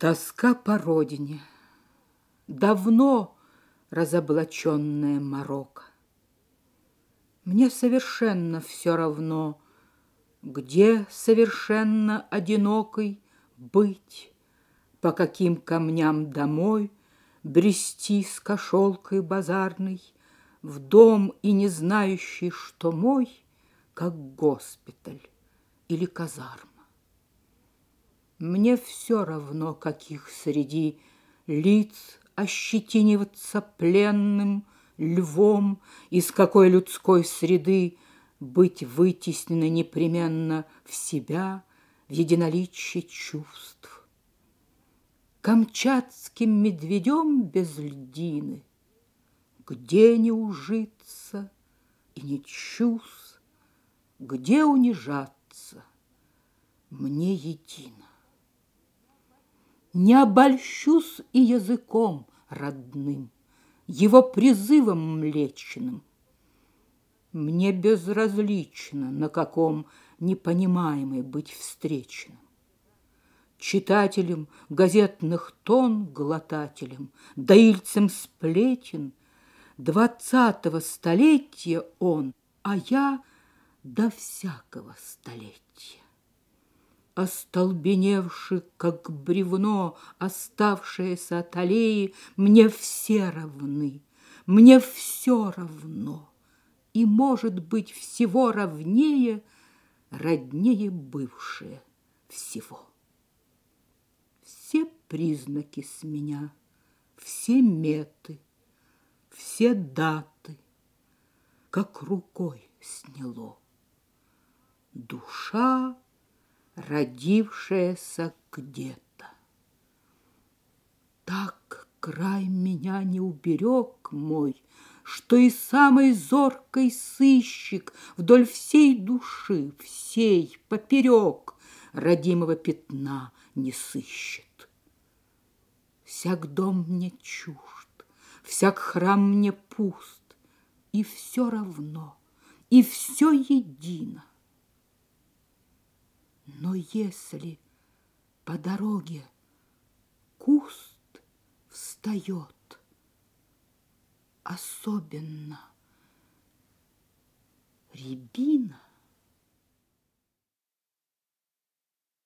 Тоска по родине, давно разоблаченная морока. Мне совершенно все равно, где совершенно одинокой быть, по каким камням домой брести с кошелкой базарной, в дом и не знающий, что мой, как госпиталь или казарм. Мне все равно, каких среди лиц ощетиниваться пленным львом, из какой людской среды быть вытеснено непременно в себя, в единоличие чувств. Камчатским медведем без льдины, где не ужиться и не чувств, где унижаться, мне едино не обольщусь и языком родным, его призывом млечным. Мне безразлично, на каком непонимаемый быть встречным. Читателем газетных тон глотателем, доильцем сплетен, Двадцатого столетия он, а я до всякого столетия остолбеневший, как бревно, оставшееся от аллеи, мне все равны, мне все равно, и, может быть, всего равнее, роднее бывшее всего. Все признаки с меня, все меты, все даты, как рукой сняло. Душа родившаяся где-то. Так край меня не уберег мой, Что и самый зоркий сыщик Вдоль всей души, всей поперек Родимого пятна не сыщет. Всяк дом мне чужд, всяк храм мне пуст, И все равно, и все едино. Но если по дороге куст встает, особенно рябина,